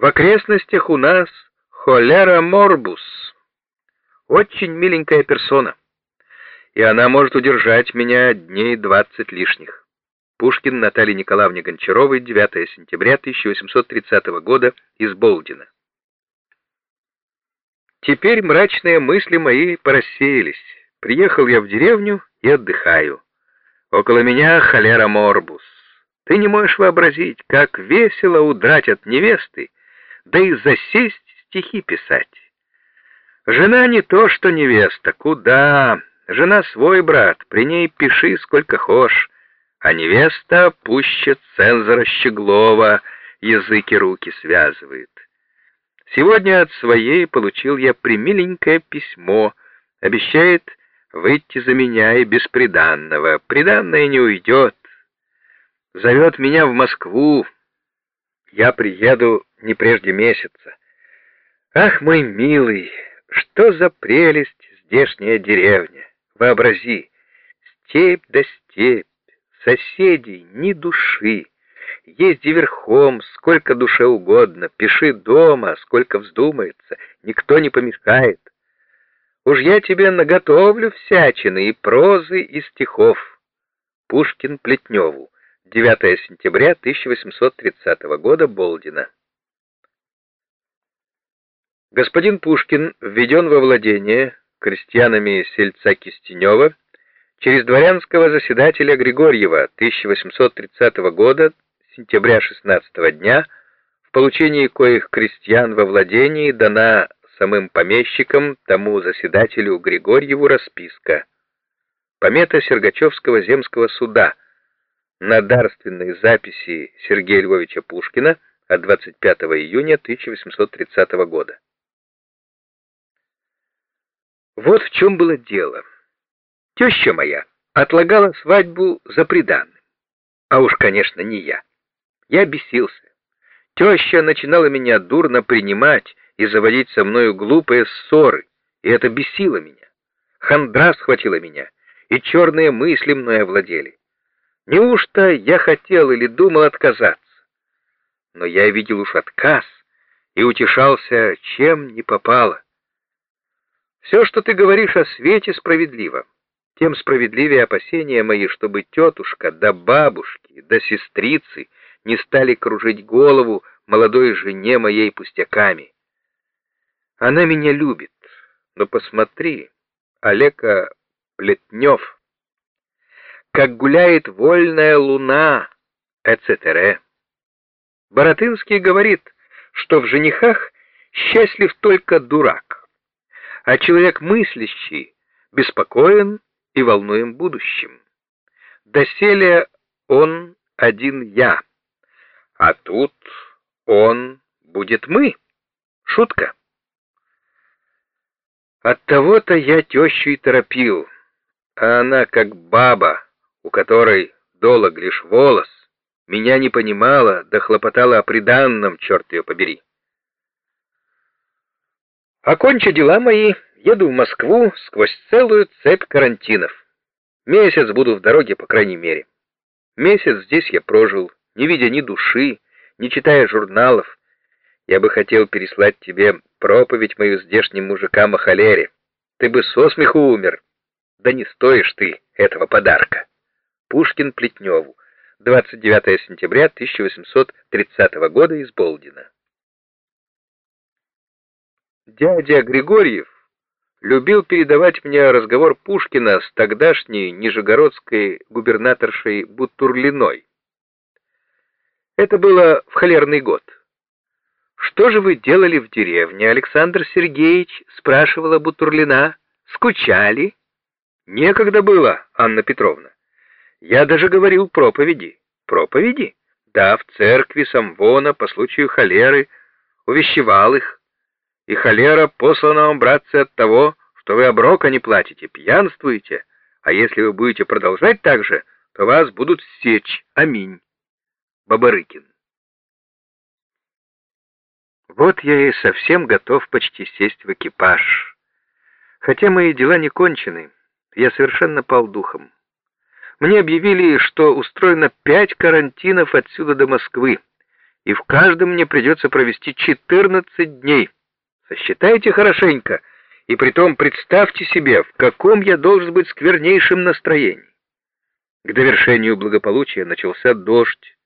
В окрестностях у нас холера морбус. Очень миленькая персона. И она может удержать меня дней двадцать лишних. Пушкин Наталье Николаевне Гончаровой, 9 сентября 1830 года, из Болдина. Теперь мрачные мысли мои порассеялись. Приехал я в деревню и отдыхаю. Около меня холера морбус. Ты не можешь вообразить, как весело удрать от невесты, да и засесть стихи писать. Жена не то, что невеста, куда? Жена свой брат, при ней пиши сколько хошь а невеста пуще цензора Щеглова языки руки связывает. Сегодня от своей получил я примиленькое письмо, обещает выйти за меня и без приданного. Приданное не уйдет. Зовет меня в Москву. Я приеду не прежде месяца. Ах, мой милый, что за прелесть здешняя деревня! Вообрази, степь да степь, соседей ни души. Езди верхом, сколько душе угодно, пиши дома, сколько вздумается, никто не помешает. Уж я тебе наготовлю всячины и прозы, и стихов. Пушкин Плетневу, 9 сентября 1830 года, Болдина. Господин Пушкин введен во владение крестьянами сельца Кистенева через дворянского заседателя Григорьева 1830 года, сентября 16 дня, в получении коих крестьян во владении дана самым помещикам, тому заседателю Григорьеву расписка. Помета Сергачевского земского суда на дарственной записи Сергея Львовича Пушкина от 25 июня 1830 года. Вот в чем было дело. Теща моя отлагала свадьбу за приданным. А уж, конечно, не я. Я бесился. Теща начинала меня дурно принимать и заводить со мною глупые ссоры, и это бесило меня. Хандра схватила меня, и черные мысли мной овладели. Неужто я хотел или думал отказаться? Но я видел уж отказ и утешался, чем не попало. Все, что ты говоришь о свете, справедливо тем справедливее опасения мои, чтобы тетушка, да бабушки, да сестрицы не стали кружить голову молодой жене моей пустяками. Она меня любит, но посмотри, Олега Плетнев, как гуляет вольная луна, etc. Боротынский говорит, что в женихах счастлив только дурак, а человек мыслящий беспокоен и волнуем будущим. Доселе он один я, а тут он будет мы. Шутка. От того-то я тещу и торопил, а она как баба, у которой долог лишь волос, меня не понимала, да хлопотала о приданном, черт ее побери. Оконча дела мои, Еду в Москву сквозь целую цепь карантинов. Месяц буду в дороге, по крайней мере. Месяц здесь я прожил, не видя ни души, не читая журналов. Я бы хотел переслать тебе проповедь мою здешним мужикам о холере. Ты бы со смеху умер. Да не стоишь ты этого подарка. Пушкин Плетневу. 29 сентября 1830 года из Болдина. Дядя Григорьев любил передавать мне разговор Пушкина с тогдашней нижегородской губернаторшей Бутурлиной. Это было в холерный год. «Что же вы делали в деревне, Александр Сергеевич?» — спрашивала Бутурлина. «Скучали?» «Некогда было, Анна Петровна. Я даже говорил проповеди». «Проповеди?» «Да, в церкви Самвона по случаю холеры. Увещевал их и холера послана вам, братцы, от того, что вы оброка не платите, пьянствуете, а если вы будете продолжать так же, то вас будут сечь. Аминь. Бабарыкин. Вот я и совсем готов почти сесть в экипаж. Хотя мои дела не кончены, я совершенно пал духом. Мне объявили, что устроено пять карантинов отсюда до Москвы, и в каждом мне придется провести 14 дней. Сосчитайте хорошенько, и притом представьте себе, в каком я должен быть сквернейшем настроении. К довершению благополучия начался дождь,